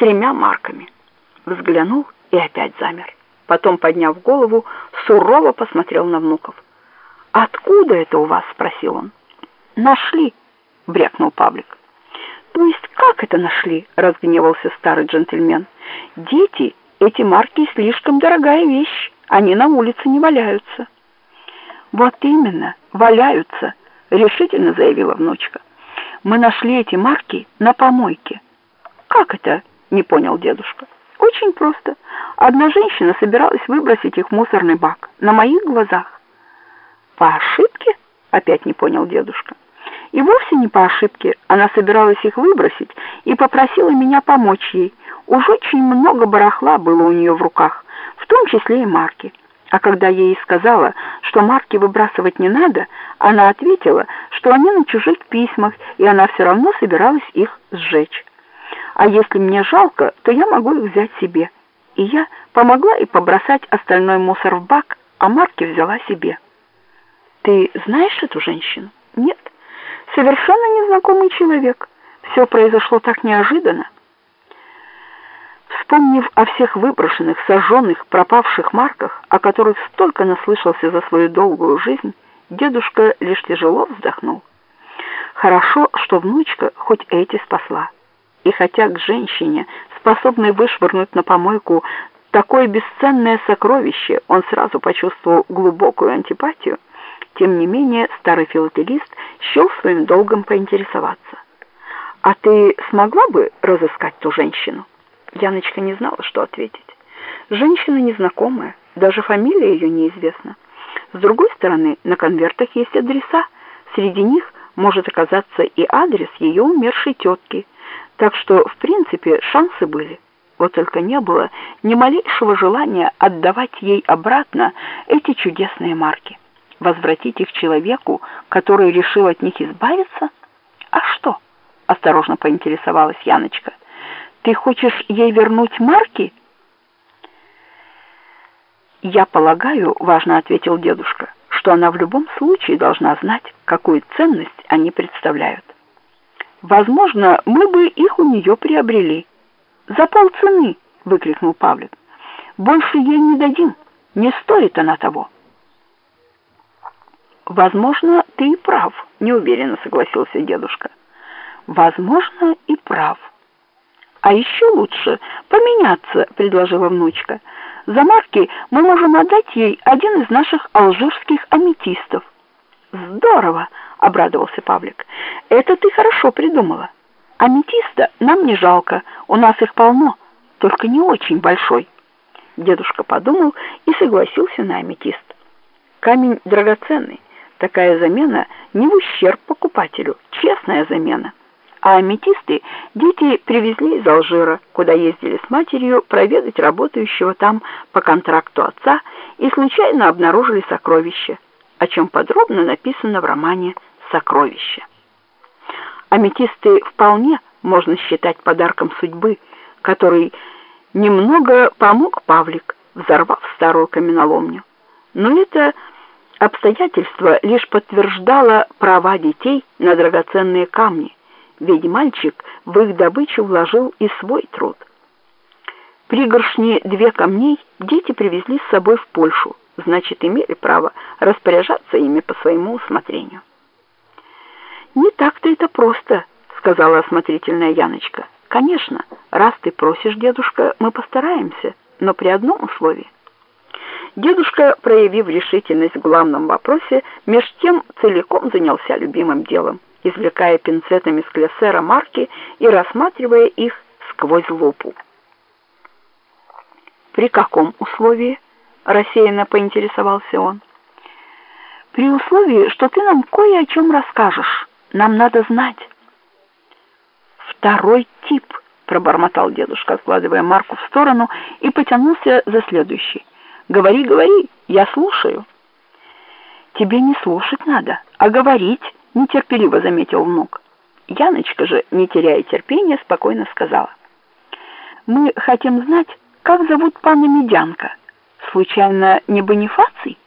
тремя марками. Взглянул и опять замер. Потом, подняв голову, сурово посмотрел на внуков. «Откуда это у вас?» — спросил он. «Нашли», — брякнул Павлик. «То есть как это нашли?» — разгневался старый джентльмен. «Дети, эти марки слишком дорогая вещь, они на улице не валяются». «Вот именно, валяются», — решительно заявила внучка. «Мы нашли эти марки на помойке». «Как это?» — не понял дедушка. «Очень просто. Одна женщина собиралась выбросить их в мусорный бак на моих глазах». «По ошибке?» — опять не понял дедушка. И вовсе не по ошибке. Она собиралась их выбросить и попросила меня помочь ей. Уж очень много барахла было у нее в руках, в том числе и марки. А когда я ей сказала, что марки выбрасывать не надо, она ответила, что они на чужих письмах, и она все равно собиралась их сжечь. А если мне жалко, то я могу их взять себе. И я помогла и побросать остальной мусор в бак, а марки взяла себе. Ты знаешь эту женщину? Нет совершенно незнакомый человек. Все произошло так неожиданно. Вспомнив о всех выброшенных, сожженных, пропавших марках, о которых столько наслышался за свою долгую жизнь, дедушка лишь тяжело вздохнул. Хорошо, что внучка хоть эти спасла. И хотя к женщине, способной вышвырнуть на помойку такое бесценное сокровище, он сразу почувствовал глубокую антипатию, тем не менее, старый филателист счел своим долгом поинтересоваться. «А ты смогла бы разыскать ту женщину?» Яночка не знала, что ответить. Женщина незнакомая, даже фамилия ее неизвестна. С другой стороны, на конвертах есть адреса. Среди них может оказаться и адрес ее умершей тетки. Так что, в принципе, шансы были. Вот только не было ни малейшего желания отдавать ей обратно эти чудесные марки возвратить их человеку, который решил от них избавиться? А что? Осторожно поинтересовалась Яночка. Ты хочешь ей вернуть марки? Я полагаю, важно ответил дедушка, что она в любом случае должна знать, какую ценность они представляют. Возможно, мы бы их у нее приобрели. За полцены, выкрикнул Павлик. Больше ей не дадим, не стоит она того. «Возможно, ты и прав», — неуверенно согласился дедушка. «Возможно, и прав». «А еще лучше поменяться», — предложила внучка. «За марки мы можем отдать ей один из наших алжирских аметистов». «Здорово!» — обрадовался Павлик. «Это ты хорошо придумала. Аметиста нам не жалко, у нас их полно, только не очень большой». Дедушка подумал и согласился на аметист. Камень драгоценный. Такая замена не в ущерб покупателю, честная замена. А аметисты дети привезли из Алжира, куда ездили с матерью проведать работающего там по контракту отца и случайно обнаружили сокровище, о чем подробно написано в романе «Сокровище». Аметисты вполне можно считать подарком судьбы, который немного помог Павлик, взорвав старую каменоломню. Но это Обстоятельство лишь подтверждало права детей на драгоценные камни, ведь мальчик в их добычу вложил и свой труд. Пригоршни две камней дети привезли с собой в Польшу, значит, имели право распоряжаться ими по своему усмотрению. «Не так-то это просто», — сказала осмотрительная Яночка. «Конечно, раз ты просишь, дедушка, мы постараемся, но при одном условии». Дедушка, проявив решительность в главном вопросе, меж тем целиком занялся любимым делом, извлекая пинцетами с клессера марки и рассматривая их сквозь лупу. «При каком условии?» — рассеянно поинтересовался он. «При условии, что ты нам кое о чем расскажешь. Нам надо знать». «Второй тип», — пробормотал дедушка, откладывая марку в сторону, и потянулся за следующий. Говори, говори, я слушаю. Тебе не слушать надо, а говорить, нетерпеливо заметил внук. Яночка же, не теряя терпения, спокойно сказала. Мы хотим знать, как зовут пана Медянка. Случайно не Бонифаций?